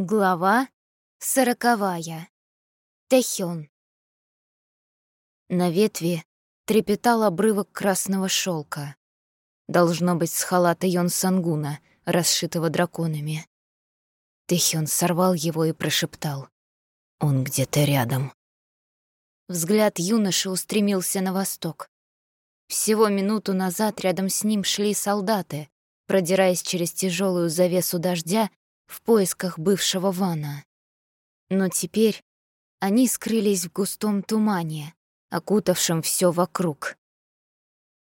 Глава сороковая. Тэхён. На ветви трепетал обрывок красного шелка. Должно быть с халата Йон Сангуна, расшитого драконами. Тэхён сорвал его и прошептал. «Он где-то рядом». Взгляд юноши устремился на восток. Всего минуту назад рядом с ним шли солдаты, продираясь через тяжелую завесу дождя в поисках бывшего Вана. Но теперь они скрылись в густом тумане, окутавшем все вокруг.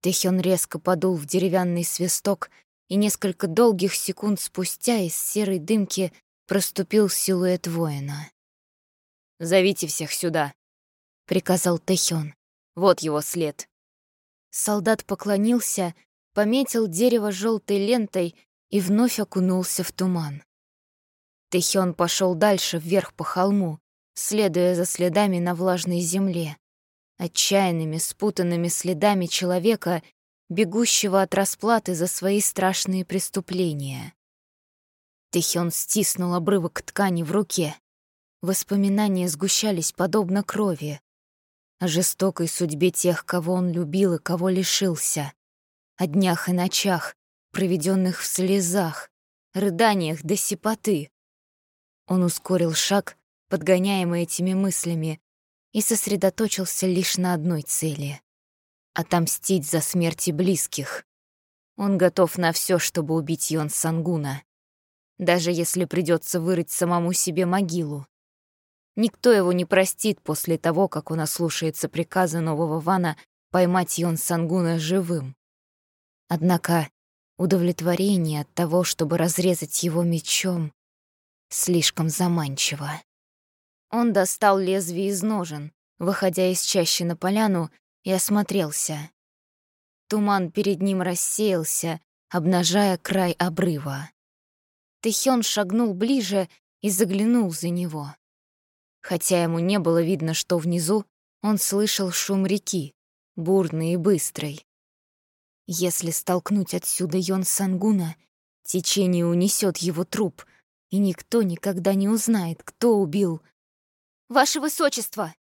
Тэхён резко подул в деревянный свисток, и несколько долгих секунд спустя из серой дымки проступил силуэт воина. «Зовите всех сюда», — приказал Тэхён. «Вот его след». Солдат поклонился, пометил дерево желтой лентой и вновь окунулся в туман. Тэхён пошел дальше, вверх по холму, следуя за следами на влажной земле, отчаянными, спутанными следами человека, бегущего от расплаты за свои страшные преступления. Тэхён стиснул обрывок ткани в руке. Воспоминания сгущались подобно крови. О жестокой судьбе тех, кого он любил и кого лишился. О днях и ночах, проведенных в слезах, рыданиях до сипоты. Он ускорил шаг, подгоняемый этими мыслями, и сосредоточился лишь на одной цели — отомстить за смерти близких. Он готов на все, чтобы убить Йон Сангуна, даже если придется вырыть самому себе могилу. Никто его не простит после того, как он ослушается приказа нового Вана поймать Йон Сангуна живым. Однако удовлетворение от того, чтобы разрезать его мечом, слишком заманчиво. Он достал лезвие из ножен, выходя из чащи на поляну, и осмотрелся. Туман перед ним рассеялся, обнажая край обрыва. Тэхён шагнул ближе и заглянул за него. Хотя ему не было видно, что внизу, он слышал шум реки, бурный и быстрый. Если столкнуть отсюда Йон Сангуна, течение унесет его труп, и никто никогда не узнает, кто убил. «Ваше Высочество!»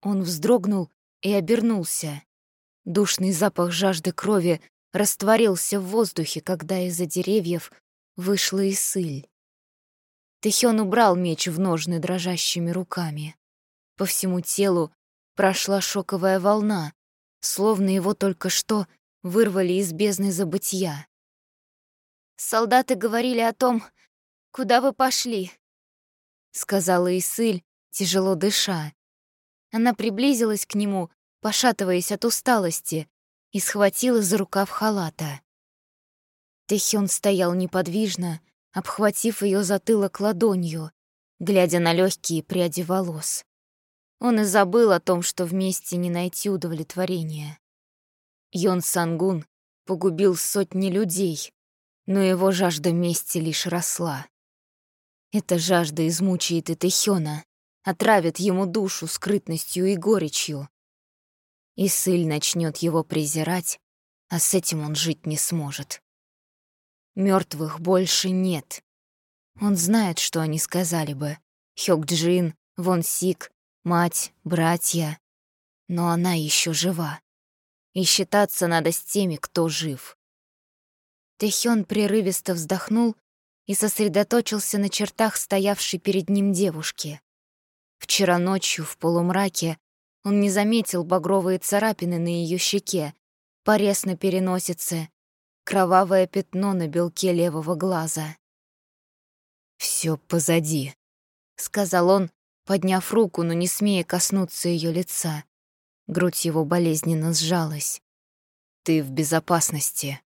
Он вздрогнул и обернулся. Душный запах жажды крови растворился в воздухе, когда из-за деревьев вышла Исыль. Тэхён убрал меч в ножны дрожащими руками. По всему телу прошла шоковая волна, словно его только что вырвали из бездны забытья. Солдаты говорили о том, «Куда вы пошли?» — сказала Исыль, тяжело дыша. Она приблизилась к нему, пошатываясь от усталости, и схватила за рукав халата. Тэхён стоял неподвижно, обхватив ее затылок ладонью, глядя на легкие пряди волос. Он и забыл о том, что вместе не найти удовлетворения. Йон Сангун погубил сотни людей, но его жажда мести лишь росла. Эта жажда измучает и Тэхёна, отравит ему душу скрытностью и горечью. И Сыль начнет его презирать, а с этим он жить не сможет. Мертвых больше нет. Он знает, что они сказали бы. Хёкджин, Вон Сик, мать, братья. Но она еще жива. И считаться надо с теми, кто жив. Тэхён прерывисто вздохнул и сосредоточился на чертах стоявшей перед ним девушки. Вчера ночью в полумраке он не заметил багровые царапины на ее щеке, порез на переносице, кровавое пятно на белке левого глаза. Все позади», — сказал он, подняв руку, но не смея коснуться ее лица. Грудь его болезненно сжалась. «Ты в безопасности.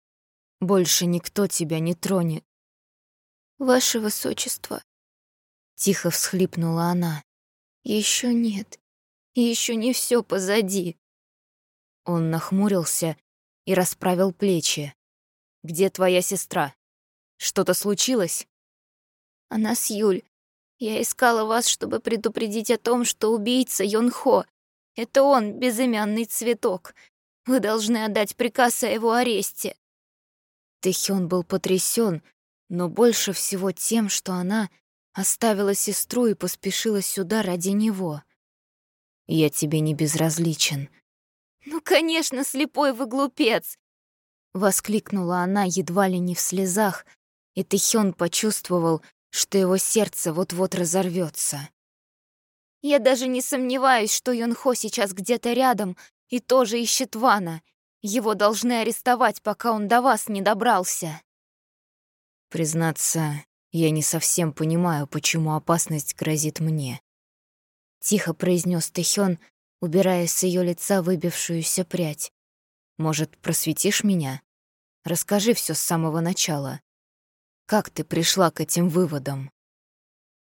Больше никто тебя не тронет. «Ваше высочество», — тихо всхлипнула она, — «еще нет, еще не все позади». Он нахмурился и расправил плечи. «Где твоя сестра? Что-то случилось?» «Она с Юль. Я искала вас, чтобы предупредить о том, что убийца Йонхо. Это он, безымянный цветок. Вы должны отдать приказ о его аресте». Тэхён был потрясен, но больше всего тем, что она Оставила сестру и поспешила сюда ради него. Я тебе не безразличен. Ну, конечно, слепой вы глупец! Воскликнула она едва ли не в слезах, и Тэхён почувствовал, что его сердце вот-вот разорвется. Я даже не сомневаюсь, что Юнхо сейчас где-то рядом и тоже ищет Вана. Его должны арестовать, пока он до вас не добрался. Признаться, я не совсем понимаю, почему опасность грозит мне. Тихо произнес Тэхён, убирая с ее лица выбившуюся прядь. Может, просветишь меня? Расскажи все с самого начала. Как ты пришла к этим выводам?